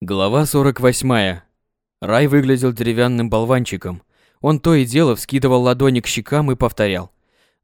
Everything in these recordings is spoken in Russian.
Глава 48. Рай выглядел деревянным болванчиком. Он то и дело вскидывал ладони к щекам и повторял.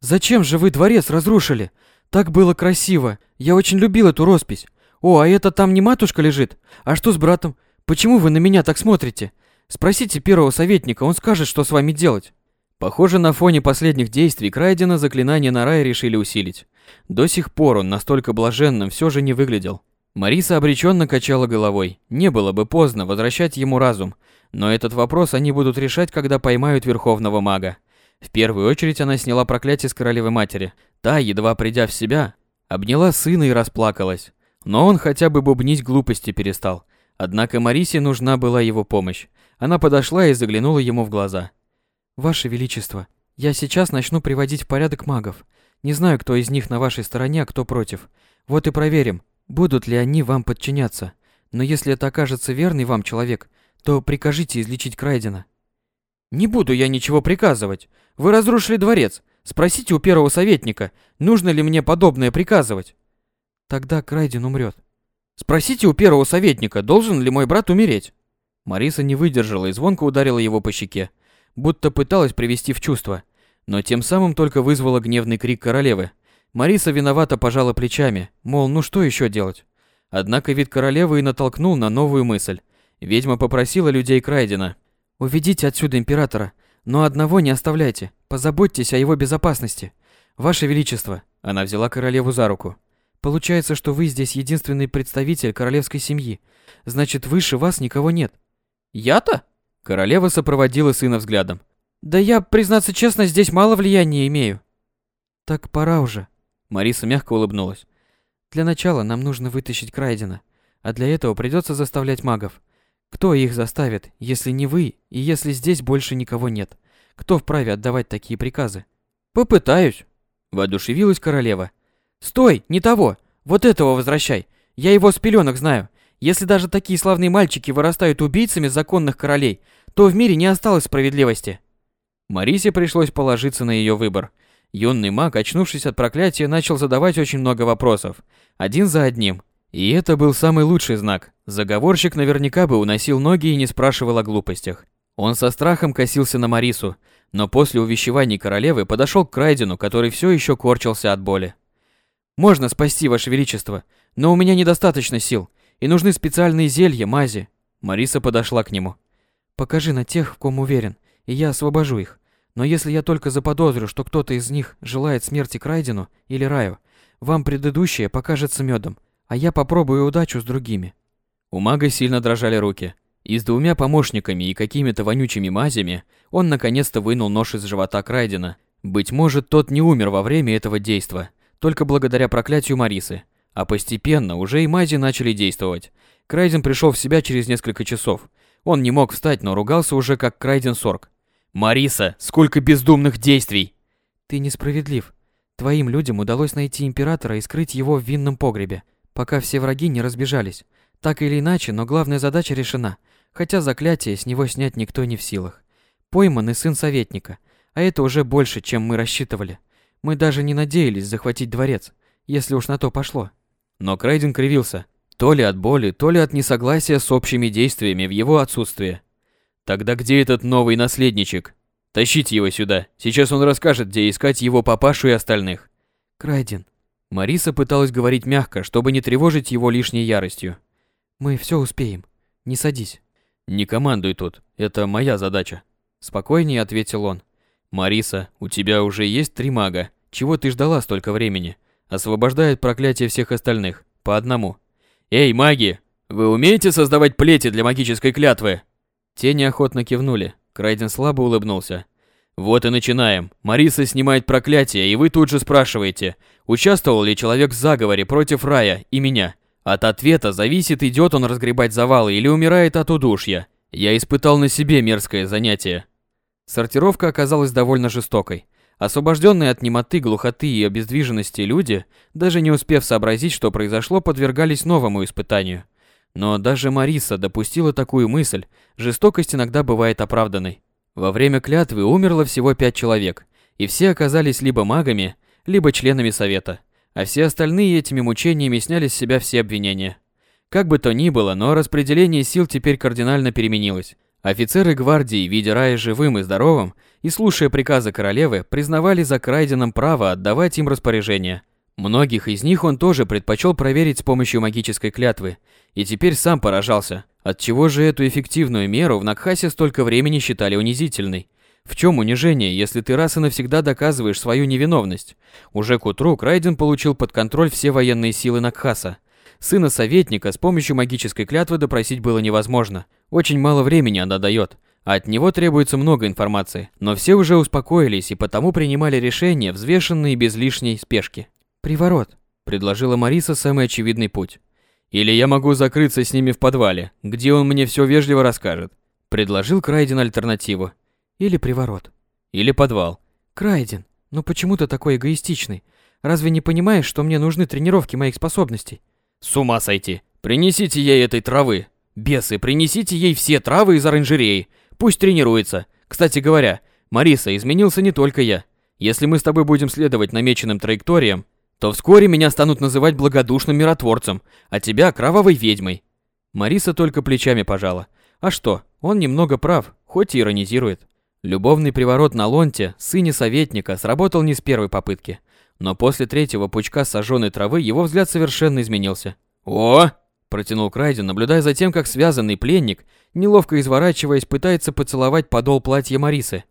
«Зачем же вы дворец разрушили? Так было красиво. Я очень любил эту роспись. О, а это там не матушка лежит? А что с братом? Почему вы на меня так смотрите? Спросите первого советника, он скажет, что с вами делать». Похоже, на фоне последних действий Крайдена заклинание на рай решили усилить. До сих пор он настолько блаженным все же не выглядел. Мариса обреченно качала головой. Не было бы поздно возвращать ему разум, но этот вопрос они будут решать, когда поймают Верховного Мага. В первую очередь она сняла проклятие с королевы матери. Та, едва придя в себя, обняла сына и расплакалась. Но он хотя бы бубнить глупости перестал. Однако Марисе нужна была его помощь. Она подошла и заглянула ему в глаза. «Ваше Величество, я сейчас начну приводить в порядок магов. Не знаю, кто из них на вашей стороне, а кто против. Вот и проверим, Будут ли они вам подчиняться? Но если это окажется верный вам человек, то прикажите излечить Крайдена. Не буду я ничего приказывать. Вы разрушили дворец. Спросите у первого советника, нужно ли мне подобное приказывать. Тогда Крайден умрет. Спросите у первого советника, должен ли мой брат умереть. Мариса не выдержала и звонко ударила его по щеке, будто пыталась привести в чувство, но тем самым только вызвала гневный крик королевы. Мариса виновато пожала плечами, мол, ну что еще делать? Однако вид королевы и натолкнул на новую мысль. Ведьма попросила людей Крайдена. «Уведите отсюда императора, но одного не оставляйте, позаботьтесь о его безопасности. Ваше Величество», она взяла королеву за руку. «Получается, что вы здесь единственный представитель королевской семьи. Значит, выше вас никого нет». «Я-то?» Королева сопроводила сына взглядом. «Да я, признаться честно, здесь мало влияния имею». «Так пора уже», Мариса мягко улыбнулась. Для начала нам нужно вытащить Крайдена, а для этого придется заставлять магов. Кто их заставит, если не вы, и если здесь больше никого нет? Кто вправе отдавать такие приказы? Попытаюсь, воодушевилась королева. Стой, не того. Вот этого возвращай. Я его с пеленок знаю. Если даже такие славные мальчики вырастают убийцами законных королей, то в мире не осталось справедливости. Марисе пришлось положиться на ее выбор. Юный маг, очнувшись от проклятия, начал задавать очень много вопросов, один за одним. И это был самый лучший знак. Заговорщик наверняка бы уносил ноги и не спрашивал о глупостях. Он со страхом косился на Марису, но после увещеваний королевы подошел к Крайдену, который все еще корчился от боли. «Можно спасти, Ваше Величество, но у меня недостаточно сил, и нужны специальные зелья, мази». Мариса подошла к нему. «Покажи на тех, в ком уверен, и я освобожу их. Но если я только заподозрю, что кто-то из них желает смерти Крайдену или Раю, вам предыдущее покажется медом, а я попробую удачу с другими. У мага сильно дрожали руки. И с двумя помощниками и какими-то вонючими мазями он наконец-то вынул нож из живота Крайдена. Быть может, тот не умер во время этого действа, только благодаря проклятию Марисы. А постепенно уже и мази начали действовать. Крайден пришел в себя через несколько часов. Он не мог встать, но ругался уже как Крайден Сорг. Мариса, сколько бездумных действий! Ты несправедлив. Твоим людям удалось найти императора и скрыть его в винном погребе, пока все враги не разбежались. Так или иначе, но главная задача решена, хотя заклятие с него снять никто не в силах. Пойман и сын советника, а это уже больше, чем мы рассчитывали. Мы даже не надеялись захватить дворец, если уж на то пошло. Но Крейден кривился, то ли от боли, то ли от несогласия с общими действиями в его отсутствие. Тогда где этот новый наследничек? Тащите его сюда. Сейчас он расскажет, где искать его папашу и остальных. Крайден. Мариса пыталась говорить мягко, чтобы не тревожить его лишней яростью. Мы все успеем. Не садись. Не командуй тут. Это моя задача. Спокойнее ответил он. Мариса, у тебя уже есть три мага. Чего ты ждала столько времени? Освобождает проклятие всех остальных. По одному. Эй, маги! Вы умеете создавать плети для магической клятвы? Те неохотно кивнули. Крайден слабо улыбнулся. Вот и начинаем. Мариса снимает проклятие, и вы тут же спрашиваете, участвовал ли человек в заговоре против Рая и меня. От ответа зависит, идет он разгребать завалы или умирает от удушья. Я испытал на себе мерзкое занятие. Сортировка оказалась довольно жестокой. Освобожденные от немоты, глухоты и обездвиженности люди, даже не успев сообразить, что произошло, подвергались новому испытанию – но даже Мариса допустила такую мысль, жестокость иногда бывает оправданной. Во время клятвы умерло всего пять человек, и все оказались либо магами, либо членами совета, а все остальные этими мучениями сняли с себя все обвинения. Как бы то ни было, но распределение сил теперь кардинально переменилось. Офицеры гвардии, видя Рая живым и здоровым, и слушая приказы королевы, признавали за Крайденом право отдавать им распоряжения. Многих из них он тоже предпочел проверить с помощью магической клятвы, и теперь сам поражался, отчего же эту эффективную меру в Накхасе столько времени считали унизительной. В чем унижение, если ты раз и навсегда доказываешь свою невиновность? Уже к утру Крайден получил под контроль все военные силы Накхаса. Сына советника с помощью магической клятвы допросить было невозможно. Очень мало времени она дает, а от него требуется много информации. Но все уже успокоились и потому принимали решения, взвешенные без лишней спешки. «Приворот», – предложила Мариса самый очевидный путь. «Или я могу закрыться с ними в подвале, где он мне все вежливо расскажет», – предложил Крайден альтернативу. Или приворот. Или подвал. Крайден, ну почему ты такой эгоистичный? Разве не понимаешь, что мне нужны тренировки моих способностей? С ума сойти. Принесите ей этой травы. Бесы, принесите ей все травы из оранжереи. Пусть тренируется. Кстати говоря, Мариса, изменился не только я. Если мы с тобой будем следовать намеченным траекториям, то вскоре меня станут называть благодушным миротворцем, а тебя кровавой ведьмой. Мариса только плечами пожала. А что, он немного прав, хоть и иронизирует. Любовный приворот на Лонте, сыне советника, сработал не с первой попытки. Но после третьего пучка сожженной травы его взгляд совершенно изменился. «О!» – протянул Крайден, наблюдая за тем, как связанный пленник, неловко изворачиваясь, пытается поцеловать подол платья Марисы.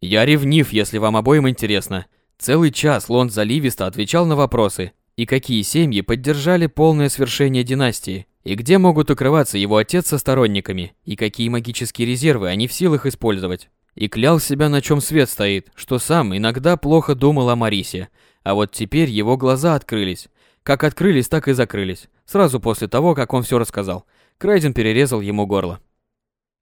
«Я ревнив, если вам обоим интересно». Целый час Лонд заливисто отвечал на вопросы, и какие семьи поддержали полное свершение династии, и где могут укрываться его отец со сторонниками, и какие магические резервы они в силах использовать и клял себя, на чем свет стоит, что сам иногда плохо думал о Марисе, а вот теперь его глаза открылись. Как открылись, так и закрылись. Сразу после того, как он все рассказал. Крайден перерезал ему горло.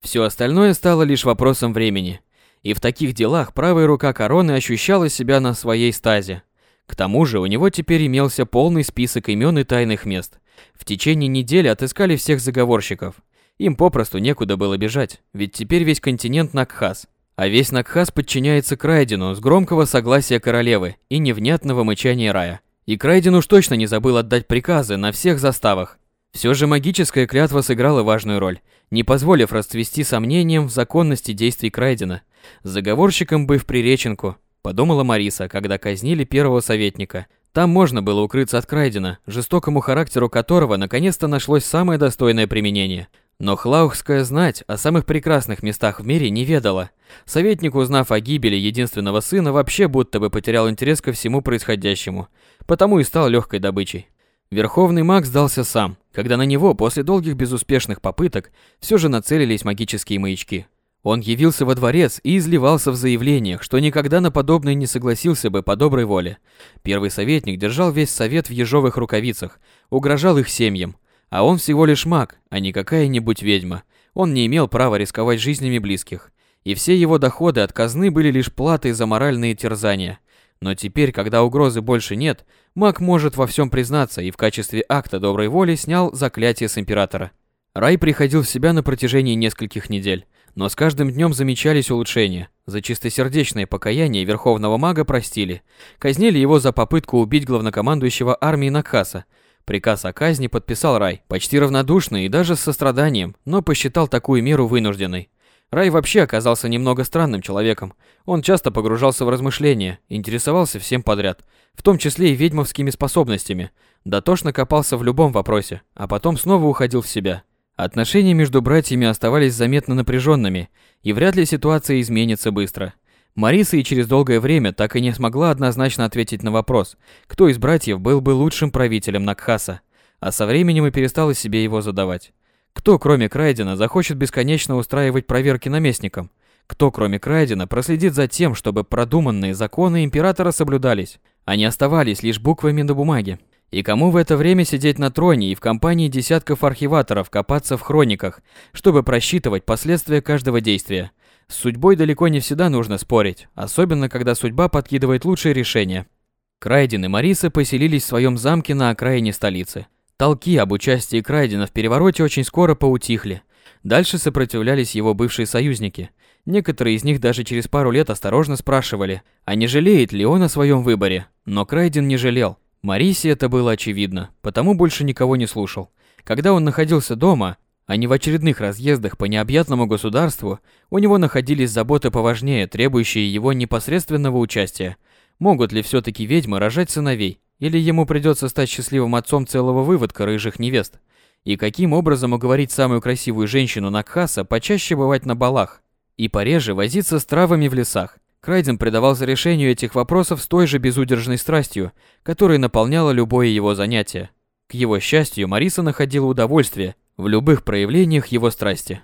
Все остальное стало лишь вопросом времени. И в таких делах правая рука короны ощущала себя на своей стазе. К тому же у него теперь имелся полный список имен и тайных мест. В течение недели отыскали всех заговорщиков. Им попросту некуда было бежать, ведь теперь весь континент Накхас, а весь Накхас подчиняется Крайдену с громкого согласия королевы и невнятного мычания рая. И Крайден уж точно не забыл отдать приказы на всех заставах. Все же магическая клятва сыграла важную роль, не позволив расцвести сомнением в законности действий Крайдена. Заговорщиком бы в приреченку, подумала Мариса, когда казнили первого советника. Там можно было укрыться от Крайдена, жестокому характеру которого наконец-то нашлось самое достойное применение – но хлаухская знать о самых прекрасных местах в мире не ведала. Советник, узнав о гибели единственного сына, вообще будто бы потерял интерес ко всему происходящему, потому и стал легкой добычей. Верховный маг сдался сам, когда на него после долгих безуспешных попыток все же нацелились магические маячки. Он явился во дворец и изливался в заявлениях, что никогда на подобное не согласился бы по доброй воле. Первый советник держал весь совет в ежовых рукавицах, угрожал их семьям, а он всего лишь маг, а не какая-нибудь ведьма. Он не имел права рисковать жизнями близких. И все его доходы от казны были лишь платой за моральные терзания. Но теперь, когда угрозы больше нет, маг может во всем признаться и в качестве акта доброй воли снял заклятие с императора. Рай приходил в себя на протяжении нескольких недель, но с каждым днем замечались улучшения. За чистосердечное покаяние верховного мага простили. Казнили его за попытку убить главнокомандующего армии Накаса, Приказ о казни подписал Рай, почти равнодушно и даже с состраданием, но посчитал такую меру вынужденной. Рай вообще оказался немного странным человеком. Он часто погружался в размышления, интересовался всем подряд, в том числе и ведьмовскими способностями. Дотошно копался в любом вопросе, а потом снова уходил в себя. Отношения между братьями оставались заметно напряженными, и вряд ли ситуация изменится быстро. Мариса и через долгое время так и не смогла однозначно ответить на вопрос, кто из братьев был бы лучшим правителем Накхаса, а со временем и перестала себе его задавать. Кто, кроме Крайдена, захочет бесконечно устраивать проверки наместникам? Кто, кроме Крайдена, проследит за тем, чтобы продуманные законы императора соблюдались, а не оставались лишь буквами на бумаге? И кому в это время сидеть на троне и в компании десятков архиваторов копаться в хрониках, чтобы просчитывать последствия каждого действия – с судьбой далеко не всегда нужно спорить, особенно когда судьба подкидывает лучшие решения. Крайден и Мариса поселились в своем замке на окраине столицы. Толки об участии Крайдена в перевороте очень скоро поутихли. Дальше сопротивлялись его бывшие союзники. Некоторые из них даже через пару лет осторожно спрашивали, а не жалеет ли он о своем выборе. Но Крайден не жалел. Марисе это было очевидно, потому больше никого не слушал. Когда он находился дома, а не в очередных разъездах по необъятному государству, у него находились заботы поважнее, требующие его непосредственного участия. Могут ли все-таки ведьмы рожать сыновей? Или ему придется стать счастливым отцом целого выводка рыжих невест? И каким образом уговорить самую красивую женщину Накхаса почаще бывать на балах и пореже возиться с травами в лесах? Крайден предавался решению этих вопросов с той же безудержной страстью, которая наполняла любое его занятие. К его счастью, Мариса находила удовольствие в любых проявлениях его страсти.